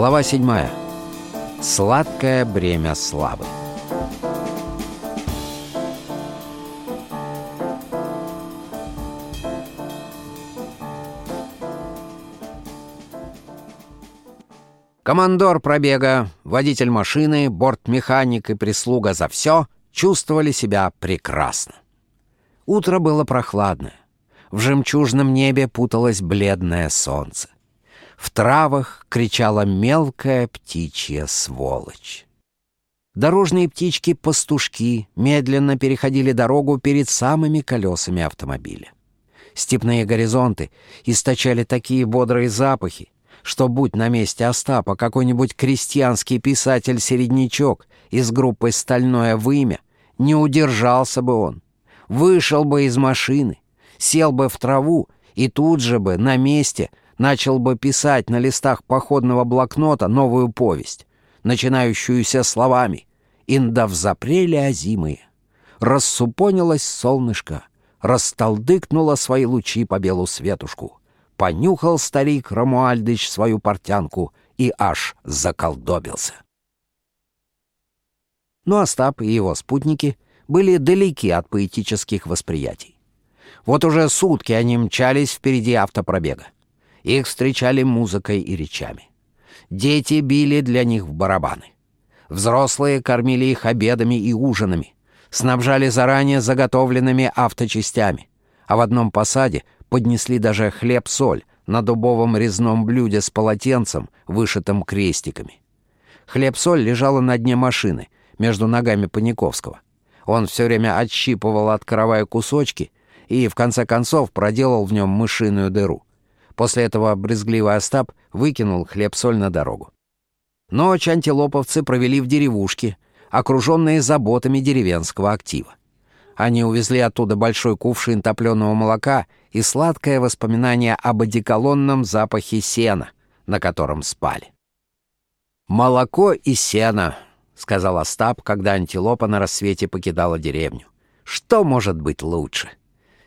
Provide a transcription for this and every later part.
Глава 7. Сладкое бремя славы. Командор пробега, водитель машины, бортмеханик и прислуга за все чувствовали себя прекрасно. Утро было прохладное. В жемчужном небе путалось бледное солнце. В травах кричала мелкая птичья сволочь. Дорожные птички-пастушки медленно переходили дорогу перед самыми колесами автомобиля. Степные горизонты источали такие бодрые запахи, что, будь на месте Остапа какой-нибудь крестьянский писатель-середнячок из группы «Стальное вымя», не удержался бы он, вышел бы из машины, сел бы в траву и тут же бы на месте начал бы писать на листах походного блокнота новую повесть, начинающуюся словами «Инда взапрели озимые». Рассупонилось солнышко, растолдыкнуло свои лучи по белу светушку. Понюхал старик Рамуальдыч свою портянку и аж заколдобился. Но Остап и его спутники были далеки от поэтических восприятий. Вот уже сутки они мчались впереди автопробега. Их встречали музыкой и речами. Дети били для них в барабаны. Взрослые кормили их обедами и ужинами, снабжали заранее заготовленными авточастями, а в одном посаде поднесли даже хлеб-соль на дубовом резном блюде с полотенцем, вышитым крестиками. Хлеб-соль лежала на дне машины, между ногами Паниковского. Он все время отщипывал от каравая кусочки и, в конце концов, проделал в нем мышиную дыру. После этого брезгливый Остап выкинул хлеб-соль на дорогу. Ночь антилоповцы провели в деревушке, окруженные заботами деревенского актива. Они увезли оттуда большой кувшин топленого молока и сладкое воспоминание об одеколонном запахе сена, на котором спали. «Молоко и сено», — сказал Остап, когда антилопа на рассвете покидала деревню. «Что может быть лучше?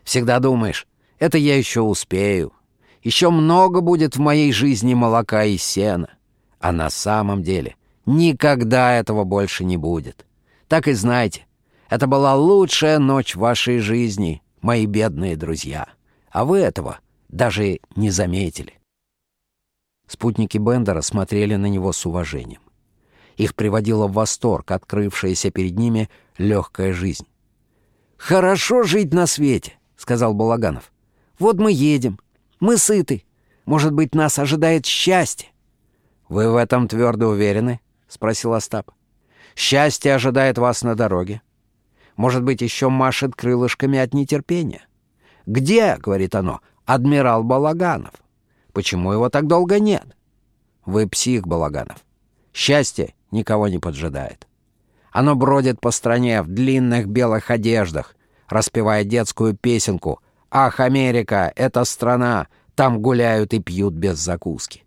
Всегда думаешь, это я еще успею. Еще много будет в моей жизни молока и сена. А на самом деле никогда этого больше не будет. Так и знайте, это была лучшая ночь вашей жизни, мои бедные друзья. А вы этого даже не заметили». Спутники Бендера смотрели на него с уважением. Их приводила в восторг открывшаяся перед ними легкая жизнь. «Хорошо жить на свете», — сказал Балаганов. «Вот мы едем, мы сыты. Может быть, нас ожидает счастье». «Вы в этом твердо уверены?» — спросил Остап. «Счастье ожидает вас на дороге. Может быть, еще машет крылышками от нетерпения. «Где, — говорит оно, — адмирал Балаганов? Почему его так долго нет?» «Вы псих, Балаганов. Счастье никого не поджидает. Оно бродит по стране в длинных белых одеждах, распевая детскую песенку «Ах, Америка, это страна, там гуляют и пьют без закуски».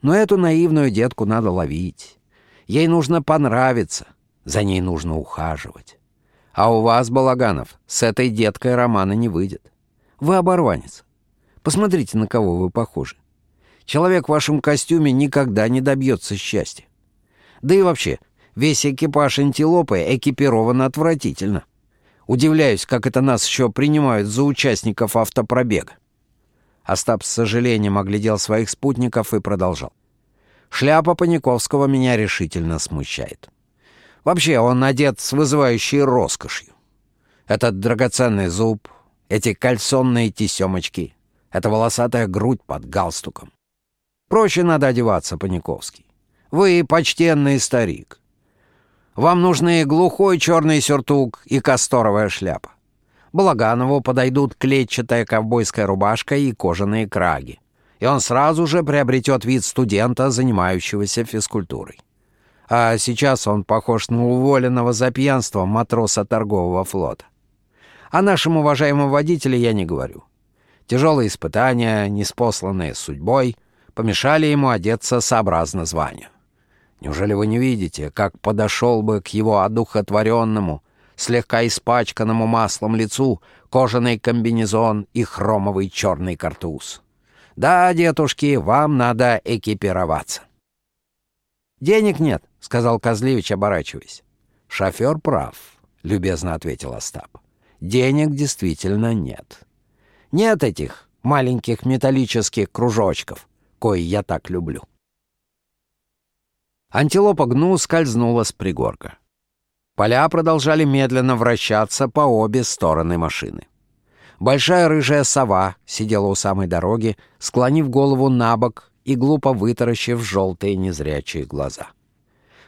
Но эту наивную детку надо ловить. Ей нужно понравиться, за ней нужно ухаживать. А у вас, Балаганов, с этой деткой романа не выйдет. Вы оборванец. Посмотрите, на кого вы похожи. Человек в вашем костюме никогда не добьется счастья. Да и вообще, весь экипаж антилопы экипирован отвратительно. Удивляюсь, как это нас еще принимают за участников автопробега. Остап с сожалением оглядел своих спутников и продолжал. Шляпа Паниковского меня решительно смущает. Вообще, он одет с вызывающей роскошью. Этот драгоценный зуб, эти кальсонные тесемочки, эта волосатая грудь под галстуком. Проще надо одеваться, Паниковский. Вы почтенный старик. Вам нужны глухой черный сюртук и касторовая шляпа. Благанову подойдут клетчатая ковбойская рубашка и кожаные краги. И он сразу же приобретет вид студента, занимающегося физкультурой. А сейчас он похож на уволенного за пьянство матроса торгового флота. О нашем уважаемом водителе я не говорю. Тяжелые испытания, неспосланные судьбой, помешали ему одеться сообразно званию. Неужели вы не видите, как подошел бы к его одухотворенному, слегка испачканному маслом лицу кожаный комбинезон и хромовый черный картуз? Да, детушки, вам надо экипироваться. «Денег нет», — сказал Козлевич, оборачиваясь. «Шофер прав», — любезно ответил Остап. «Денег действительно нет. Нет этих маленьких металлических кружочков, кои я так люблю». Антилопа гну скользнула с пригорка. Поля продолжали медленно вращаться по обе стороны машины. Большая рыжая сова сидела у самой дороги, склонив голову на бок и глупо вытаращив желтые незрячие глаза.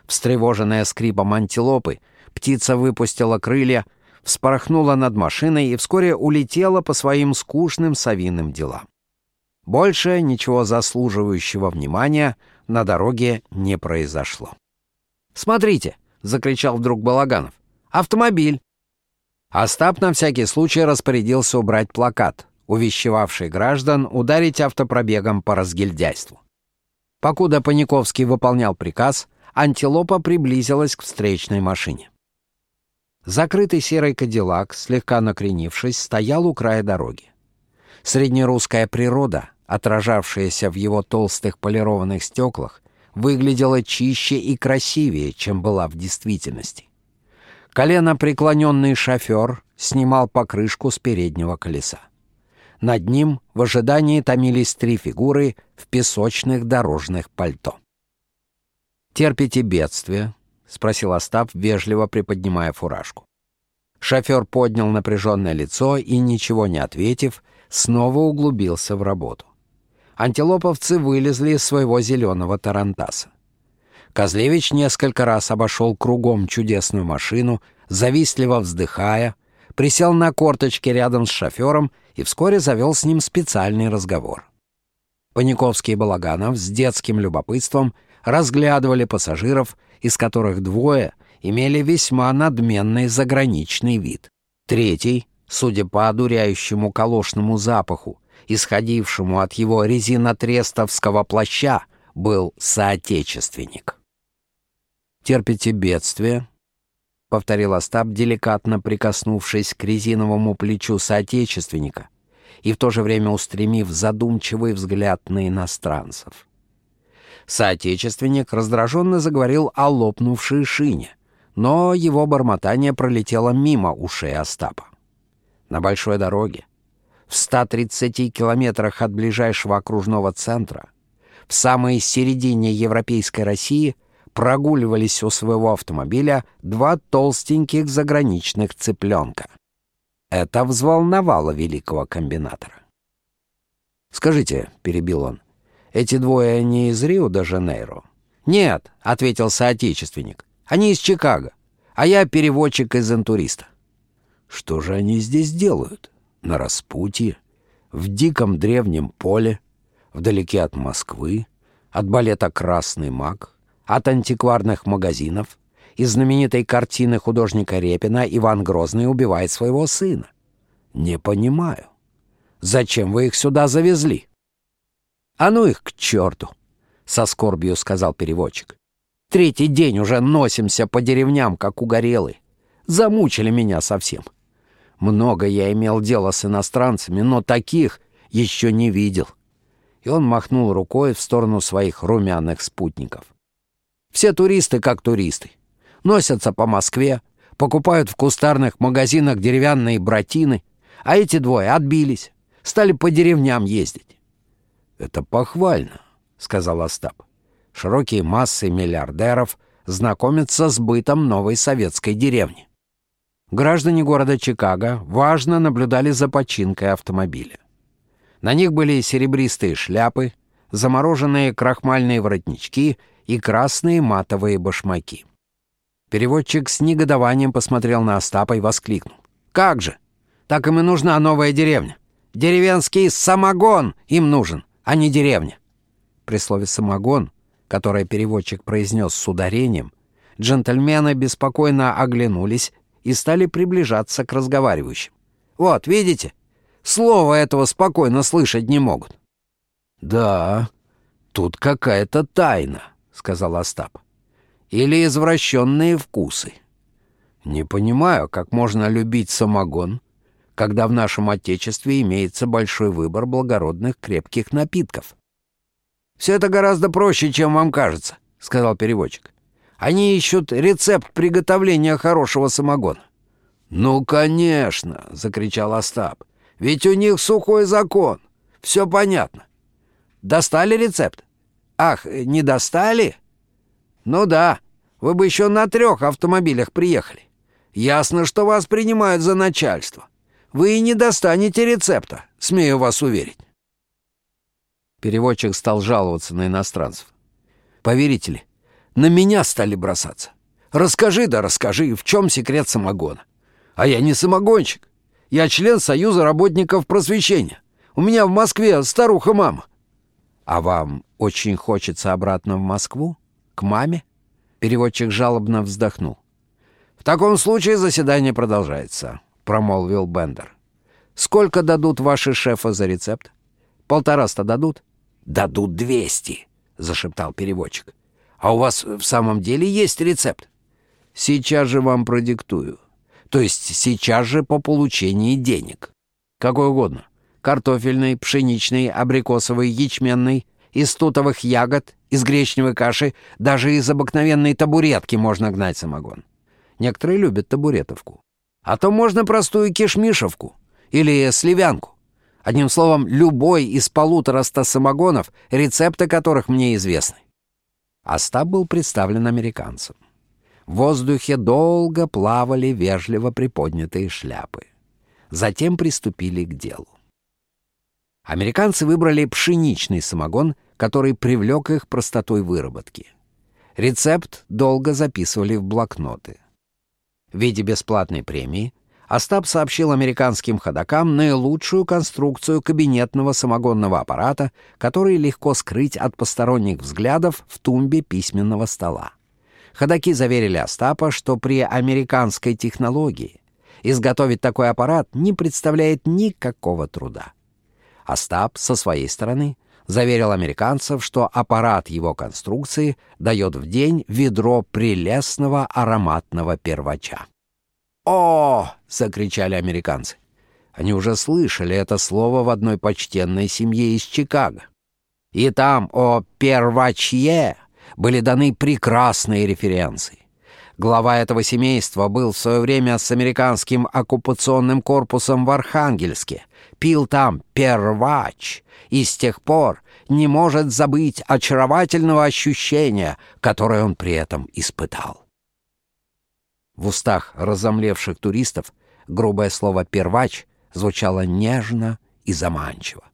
Встревоженная скрипом антилопы, птица выпустила крылья, вспорхнула над машиной и вскоре улетела по своим скучным совиным делам. Больше ничего заслуживающего внимания на дороге не произошло. «Смотрите!» — закричал вдруг Балаганов. «Автомобиль!» Остап на всякий случай распорядился убрать плакат, увещевавший граждан ударить автопробегом по разгильдяйству. Покуда Паниковский выполнял приказ, антилопа приблизилась к встречной машине. Закрытый серый кадиллак, слегка накренившись, стоял у края дороги. Среднерусская природа, отражавшаяся в его толстых полированных стеклах, выглядела чище и красивее, чем была в действительности. Колено преклоненный шофер снимал покрышку с переднего колеса. Над ним в ожидании томились три фигуры в песочных дорожных пальто. «Терпите бедствие?» — спросил Остап, вежливо приподнимая фуражку. Шофер поднял напряженное лицо и, ничего не ответив, снова углубился в работу. Антилоповцы вылезли из своего зеленого тарантаса. Козлевич несколько раз обошел кругом чудесную машину, завистливо вздыхая, присел на корточки рядом с шофером и вскоре завел с ним специальный разговор. Паниковский и Балаганов с детским любопытством разглядывали пассажиров, из которых двое имели весьма надменный заграничный вид. Третий, судя по одуряющему колошному запаху, исходившему от его резинотрестовского плаща, был соотечественник терпите бедствие», — повторил Остап, деликатно прикоснувшись к резиновому плечу соотечественника и в то же время устремив задумчивый взгляд на иностранцев. Соотечественник раздраженно заговорил о лопнувшей шине, но его бормотание пролетело мимо ушей Остапа. На большой дороге, в 130 километрах от ближайшего окружного центра, в самой середине европейской России — прогуливались у своего автомобиля два толстеньких заграничных цыпленка. Это взволновало великого комбинатора. «Скажите», — перебил он, — «эти двое не из Рио-де-Жанейро?» «Нет», — ответил соотечественник, — «они из Чикаго, а я переводчик из интуриста». «Что же они здесь делают? На распутье? В диком древнем поле? Вдалеке от Москвы? От балета «Красный маг»? от антикварных магазинов, из знаменитой картины художника Репина «Иван Грозный убивает своего сына». Не понимаю. Зачем вы их сюда завезли? А ну их к черту, со скорбью сказал переводчик. Третий день уже носимся по деревням, как угорелые. Замучили меня совсем. Много я имел дела с иностранцами, но таких еще не видел. И он махнул рукой в сторону своих румяных спутников. Все туристы как туристы. Носятся по Москве, покупают в кустарных магазинах деревянные братины, а эти двое отбились, стали по деревням ездить. «Это похвально», — сказал Остап. «Широкие массы миллиардеров знакомятся с бытом новой советской деревни». Граждане города Чикаго важно наблюдали за починкой автомобиля. На них были серебристые шляпы, замороженные крахмальные воротнички и красные матовые башмаки. Переводчик с негодованием посмотрел на Остапа и воскликнул. «Как же! Так им и нужна новая деревня. Деревенский самогон им нужен, а не деревня». При слове «самогон», которое переводчик произнес с ударением, джентльмены беспокойно оглянулись и стали приближаться к разговаривающим. «Вот, видите? Слова этого спокойно слышать не могут». «Да, тут какая-то тайна», — сказал Остап. «Или извращенные вкусы. Не понимаю, как можно любить самогон, когда в нашем Отечестве имеется большой выбор благородных крепких напитков». «Все это гораздо проще, чем вам кажется», — сказал переводчик. «Они ищут рецепт приготовления хорошего самогона». «Ну, конечно!» — закричал Остап. «Ведь у них сухой закон. Все понятно. Достали рецепт? Ах, не достали? Ну да, вы бы еще на трех автомобилях приехали. Ясно, что вас принимают за начальство. Вы и не достанете рецепта, смею вас уверить. Переводчик стал жаловаться на иностранцев. Поверите ли, на меня стали бросаться. Расскажи да расскажи, в чем секрет самогона. А я не самогонщик. Я член Союза работников просвещения. У меня в Москве старуха-мама. А вам очень хочется обратно в Москву? К маме? Переводчик жалобно вздохнул. «В таком случае заседание продолжается», — промолвил Бендер. «Сколько дадут ваши шефы за рецепт? Полтораста дадут?» «Дадут двести», — зашептал переводчик. «А у вас в самом деле есть рецепт?» «Сейчас же вам продиктую. То есть сейчас же по получении денег. Какой угодно. Картофельный, пшеничный, абрикосовый, ячменный, из тутовых ягод, из гречневой каши, даже из обыкновенной табуретки можно гнать самогон. Некоторые любят табуретовку. А то можно простую кишмишевку или сливянку. Одним словом, любой из полутораста самогонов, рецепты которых мне известны. Остап был представлен американцам. В воздухе долго плавали вежливо приподнятые шляпы. Затем приступили к делу. Американцы выбрали пшеничный самогон, который привлек их простотой выработки. Рецепт долго записывали в блокноты. В виде бесплатной премии Остап сообщил американским ходокам наилучшую конструкцию кабинетного самогонного аппарата, который легко скрыть от посторонних взглядов в тумбе письменного стола. Ходаки заверили Остапа, что при американской технологии изготовить такой аппарат не представляет никакого труда. Остап со своей стороны заверил американцев, что аппарат его конструкции дает в день ведро прелестного ароматного первача. «О!» — закричали американцы. Они уже слышали это слово в одной почтенной семье из Чикаго. И там о первачье были даны прекрасные референции. Глава этого семейства был в свое время с американским оккупационным корпусом в Архангельске, пил там первач и с тех пор не может забыть очаровательного ощущения, которое он при этом испытал. В устах разомлевших туристов грубое слово «первач» звучало нежно и заманчиво.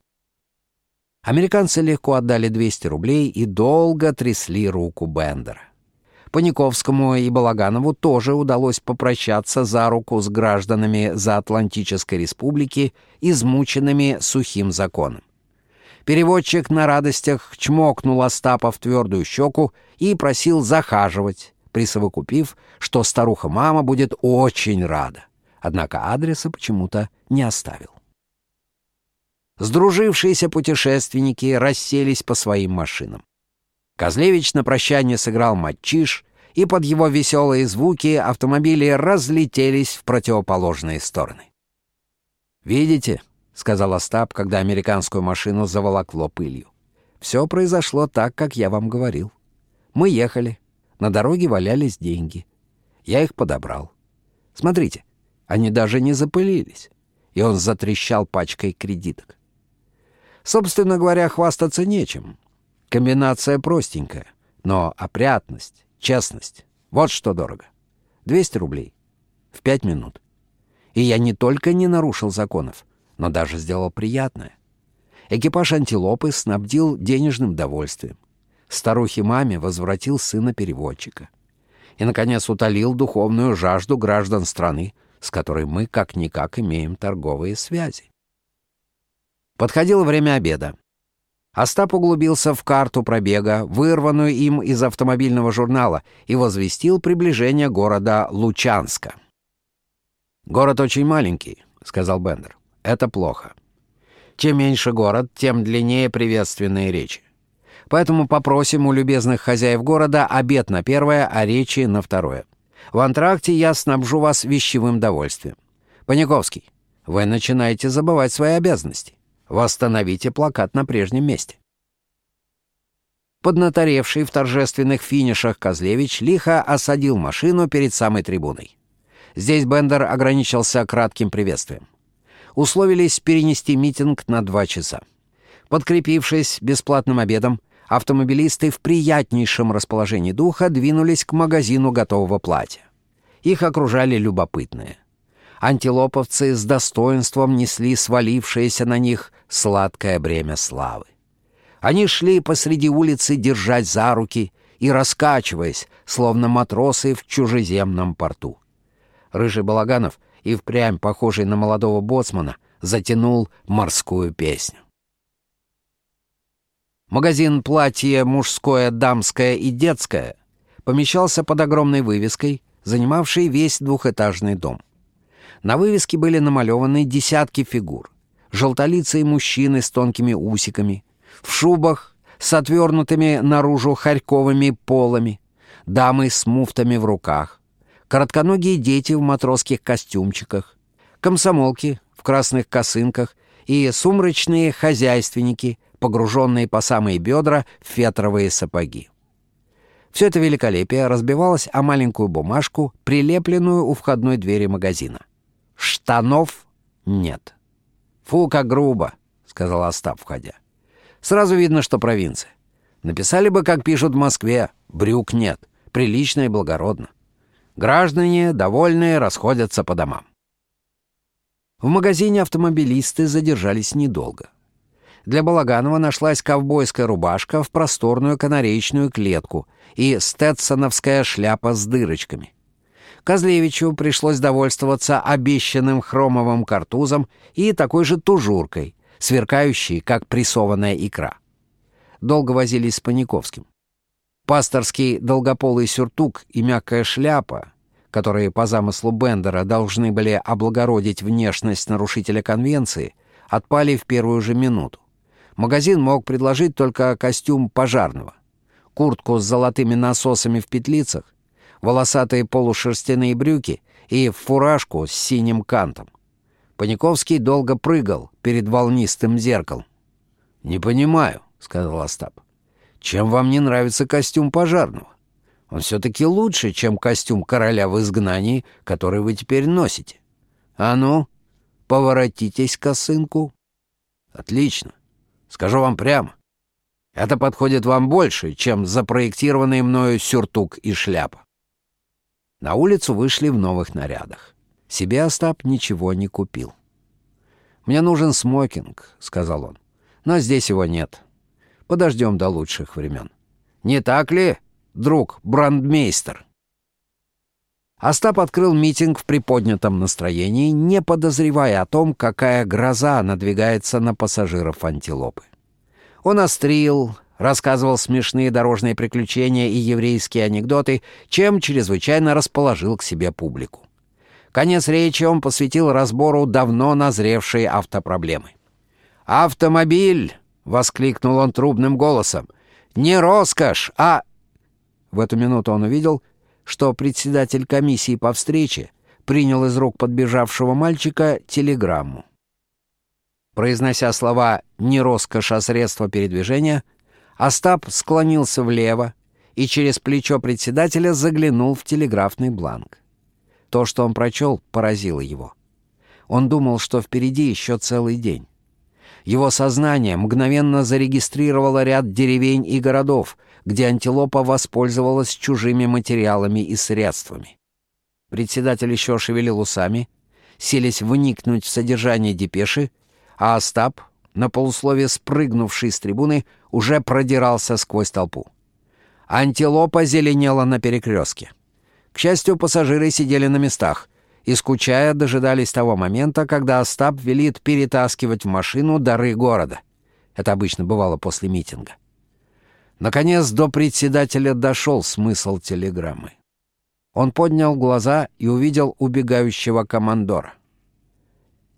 Американцы легко отдали 200 рублей и долго трясли руку Бендера. Паниковскому и Балаганову тоже удалось попрощаться за руку с гражданами Заатлантической республики, измученными сухим законом. Переводчик на радостях чмокнул Остапа в твердую щеку и просил захаживать, присовокупив, что старуха-мама будет очень рада. Однако адреса почему-то не оставил. Сдружившиеся путешественники расселись по своим машинам. Козлевич на прощание сыграл матчиш, и под его веселые звуки автомобили разлетелись в противоположные стороны. «Видите?» — сказал Остап, когда американскую машину заволокло пылью. «Все произошло так, как я вам говорил. Мы ехали, на дороге валялись деньги. Я их подобрал. Смотрите, они даже не запылились. И он затрещал пачкой кредиток. Собственно говоря, хвастаться нечем. Комбинация простенькая, но опрятность, честность — вот что дорого. 200 рублей. В пять минут. И я не только не нарушил законов, но даже сделал приятное. Экипаж антилопы снабдил денежным довольствием старухе-маме возвратил сына переводчика. И, наконец, утолил духовную жажду граждан страны, с которой мы как-никак имеем торговые связи. Подходило время обеда. Остап углубился в карту пробега, вырванную им из автомобильного журнала, и возвестил приближение города Лучанска. «Город очень маленький», — сказал Бендер. «Это плохо. Чем меньше город, тем длиннее приветственные речи. Поэтому попросим у любезных хозяев города обед на первое, а речи на второе. В антракте я снабжу вас вещевым довольствием. Паниковский, вы начинаете забывать свои обязанности. Восстановите плакат на прежнем месте. Поднаторевший в торжественных финишах Козлевич лихо осадил машину перед самой трибуной. Здесь Бендер ограничился кратким приветствием. Условились перенести митинг на два часа. Подкрепившись бесплатным обедом, автомобилисты в приятнейшем расположении духа двинулись к магазину готового платья. Их окружали любопытные. Антилоповцы с достоинством несли свалившееся на них сладкое бремя славы. Они шли посреди улицы, держать за руки и раскачиваясь, словно матросы в чужеземном порту. Рыжий Балаганов, и впрямь похожий на молодого боцмана, затянул морскую песню. Магазин «Платье мужское, дамское и детское» помещался под огромной вывеской, занимавшей весь двухэтажный дом. На вывеске были намалеваны десятки фигур. Желтолицые мужчины с тонкими усиками, в шубах с отвернутыми наружу харьковыми полами, дамы с муфтами в руках, коротконогие дети в матросских костюмчиках, комсомолки в красных косынках и сумрачные хозяйственники, погруженные по самые бедра фетровые сапоги. Все это великолепие разбивалось о маленькую бумажку, прилепленную у входной двери магазина. Штанов нет. «Фу, как грубо», — сказал Остап, входя. «Сразу видно, что провинция. Написали бы, как пишут в Москве, брюк нет. Прилично и благородно. Граждане, довольные, расходятся по домам». В магазине автомобилисты задержались недолго. Для Балаганова нашлась ковбойская рубашка в просторную канареечную клетку и стетсоновская шляпа с дырочками. Козлевичу пришлось довольствоваться обещанным хромовым картузом и такой же тужуркой, сверкающей, как прессованная икра. Долго возились с Паниковским. Пасторский долгополый сюртук и мягкая шляпа, которые по замыслу Бендера должны были облагородить внешность нарушителя конвенции, отпали в первую же минуту. Магазин мог предложить только костюм пожарного, куртку с золотыми насосами в петлицах, волосатые полушерстяные брюки и фуражку с синим кантом. Паниковский долго прыгал перед волнистым зеркалом. «Не понимаю», — сказал Остап. «Чем вам не нравится костюм пожарного? Он все-таки лучше, чем костюм короля в изгнании, который вы теперь носите. А ну, поворотитесь косынку». «Отлично. Скажу вам прямо. Это подходит вам больше, чем запроектированный мною сюртук и шляпа. На улицу вышли в новых нарядах. Себе Остап ничего не купил. «Мне нужен смокинг», — сказал он. «Но здесь его нет. Подождем до лучших времен». «Не так ли, друг брандмейстер?» Остап открыл митинг в приподнятом настроении, не подозревая о том, какая гроза надвигается на пассажиров антилопы. Он острил, рассказывал смешные дорожные приключения и еврейские анекдоты, чем чрезвычайно расположил к себе публику. Конец речи он посвятил разбору давно назревшей автопроблемы. «Автомобиль!» — воскликнул он трубным голосом. «Не роскошь, а...» В эту минуту он увидел, что председатель комиссии по встрече принял из рук подбежавшего мальчика телеграмму. Произнося слова «не роскошь, а средство передвижения», Остап склонился влево и через плечо председателя заглянул в телеграфный бланк. То, что он прочел, поразило его. Он думал, что впереди еще целый день. Его сознание мгновенно зарегистрировало ряд деревень и городов, где антилопа воспользовалась чужими материалами и средствами. Председатель еще шевелил усами, селись вникнуть в содержание депеши, а Остап, на полусловие спрыгнувший с трибуны, уже продирался сквозь толпу. Антилопа зеленела на перекрестке. К счастью, пассажиры сидели на местах и, скучая, дожидались того момента, когда Остап велит перетаскивать в машину дары города. Это обычно бывало после митинга. Наконец до председателя дошел смысл телеграммы. Он поднял глаза и увидел убегающего командора.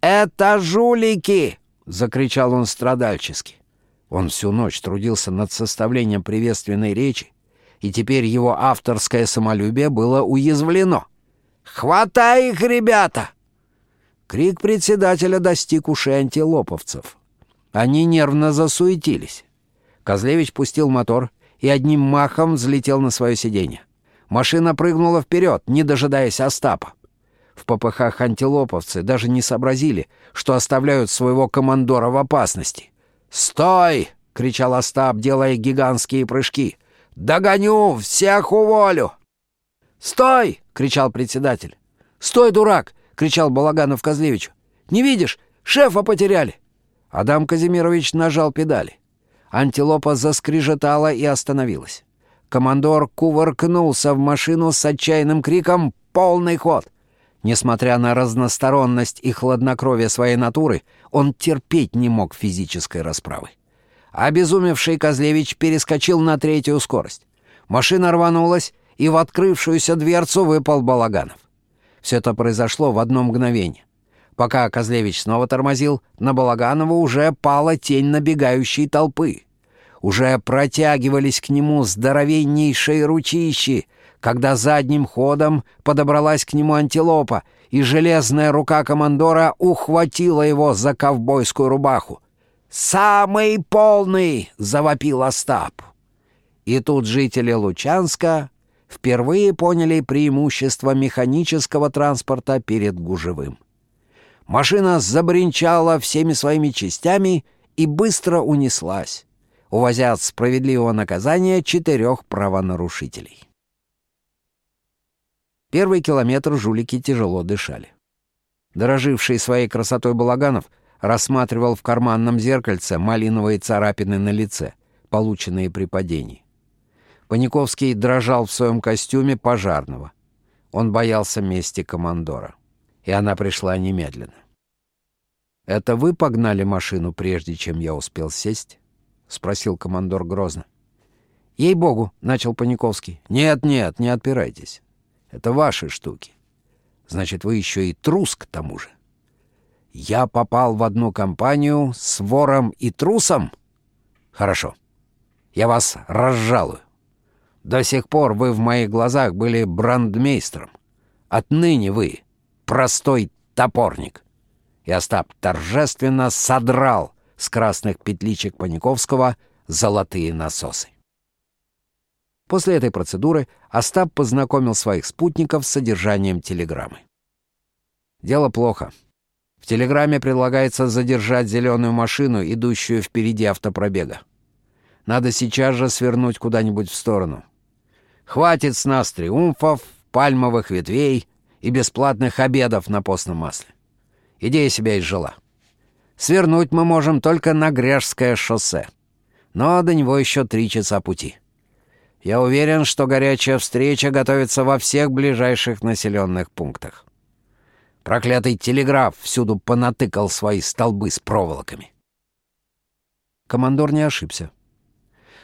«Это жулики!» — закричал он страдальчески. Он всю ночь трудился над составлением приветственной речи, и теперь его авторское самолюбие было уязвлено. «Хватай их, ребята!» Крик председателя достиг ушей антилоповцев. Они нервно засуетились. Козлевич пустил мотор и одним махом взлетел на свое сиденье. Машина прыгнула вперед, не дожидаясь Остапа. В попыхах антилоповцы даже не сообразили, что оставляют своего командора в опасности. «Стой!» — кричал Остап, делая гигантские прыжки. «Догоню! Всех уволю!» «Стой!» — кричал председатель. «Стой, дурак!» — кричал Балаганов Козлевичу. «Не видишь? Шефа потеряли!» Адам Казимирович нажал педали. Антилопа заскрежетала и остановилась. Командор кувыркнулся в машину с отчаянным криком «Полный ход!». Несмотря на разносторонность и хладнокровие своей натуры, он терпеть не мог физической расправы. Обезумевший Козлевич перескочил на третью скорость. Машина рванулась, и в открывшуюся дверцу выпал Балаганов. Все это произошло в одно мгновение. Пока Козлевич снова тормозил, на Балаганова уже пала тень набегающей толпы. Уже протягивались к нему здоровеннейшие ручищи, когда задним ходом подобралась к нему антилопа, и железная рука командора ухватила его за ковбойскую рубаху. «Самый полный!» — завопил Остап. И тут жители Лучанска впервые поняли преимущество механического транспорта перед гужевым. Машина забринчала всеми своими частями и быстро унеслась, увозя от справедливого наказания четырех правонарушителей. Первый километр жулики тяжело дышали. Дороживший своей красотой Балаганов — рассматривал в карманном зеркальце малиновые царапины на лице, полученные при падении. Паниковский дрожал в своем костюме пожарного. Он боялся мести командора. И она пришла немедленно. «Это вы погнали машину, прежде чем я успел сесть?» — спросил командор грозно. «Ей-богу!» — начал Паниковский. «Нет-нет, не отпирайтесь. Это ваши штуки. Значит, вы еще и трус к тому же». Я попал в одну компанию с вором и трусом? Хорошо. Я вас разжалую. До сих пор вы в моих глазах были брандмейстером. Отныне вы простой топорник. И Остап торжественно содрал с красных петличек Паниковского золотые насосы. После этой процедуры Остап познакомил своих спутников с содержанием телеграммы. Дело плохо. В телеграмме предлагается задержать зеленую машину, идущую впереди автопробега. Надо сейчас же свернуть куда-нибудь в сторону. Хватит с нас триумфов, пальмовых ветвей и бесплатных обедов на постном масле. Идея себя изжила. Свернуть мы можем только на Гряжское шоссе. Но до него еще три часа пути. Я уверен, что горячая встреча готовится во всех ближайших населенных пунктах. Проклятый телеграф всюду понатыкал свои столбы с проволоками. Командор не ошибся.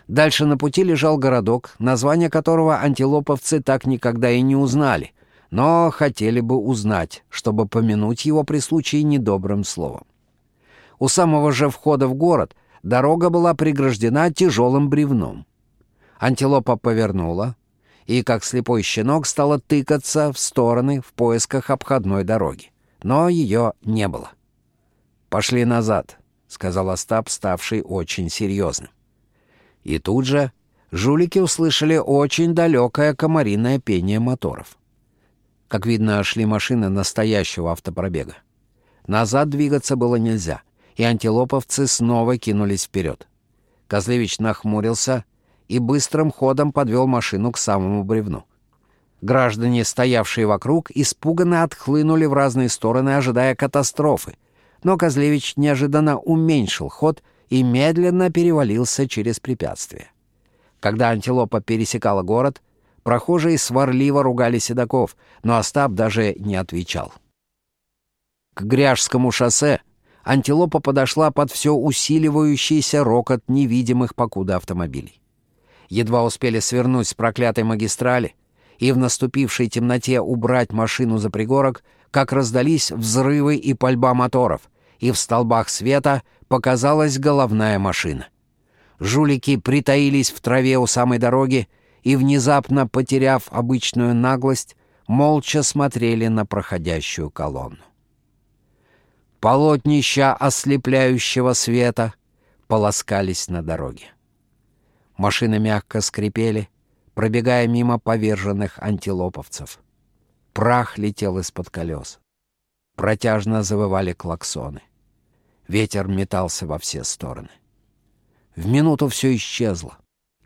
Дальше на пути лежал городок, название которого антилоповцы так никогда и не узнали, но хотели бы узнать, чтобы помянуть его при случае недобрым словом. У самого же входа в город дорога была преграждена тяжелым бревном. Антилопа повернула, и, как слепой щенок, стала тыкаться в стороны в поисках обходной дороги. Но ее не было. «Пошли назад», — сказал Остап, ставший очень серьезным. И тут же жулики услышали очень далекое комариное пение моторов. Как видно, шли машины настоящего автопробега. Назад двигаться было нельзя, и антилоповцы снова кинулись вперед. Козлевич нахмурился — и быстрым ходом подвел машину к самому бревну. Граждане, стоявшие вокруг, испуганно отхлынули в разные стороны, ожидая катастрофы. Но Козлевич неожиданно уменьшил ход и медленно перевалился через препятствие. Когда антилопа пересекала город, прохожие сварливо ругали седаков, но Остап даже не отвечал. К Гряжскому шоссе антилопа подошла под все усиливающийся рокот невидимых покуда автомобилей едва успели свернуть с проклятой магистрали и в наступившей темноте убрать машину за пригорок, как раздались взрывы и пальба моторов, и в столбах света показалась головная машина. Жулики притаились в траве у самой дороги и, внезапно потеряв обычную наглость, молча смотрели на проходящую колонну. Полотнища ослепляющего света полоскались на дороге. Машины мягко скрипели, пробегая мимо поверженных антилоповцев. Прах летел из-под колес. Протяжно завывали клаксоны. Ветер метался во все стороны. В минуту все исчезло,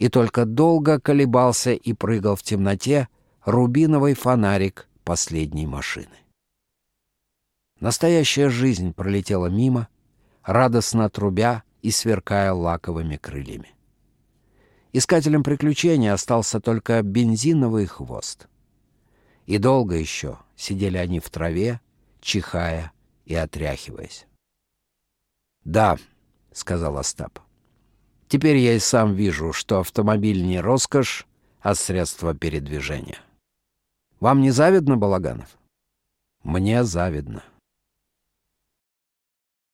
и только долго колебался и прыгал в темноте рубиновый фонарик последней машины. Настоящая жизнь пролетела мимо, радостно трубя и сверкая лаковыми крыльями. Искателем приключений остался только бензиновый хвост. И долго еще сидели они в траве, чихая и отряхиваясь. «Да», — сказал Остап, — «теперь я и сам вижу, что автомобиль не роскошь, а средство передвижения. Вам не завидно, Балаганов?» «Мне завидно».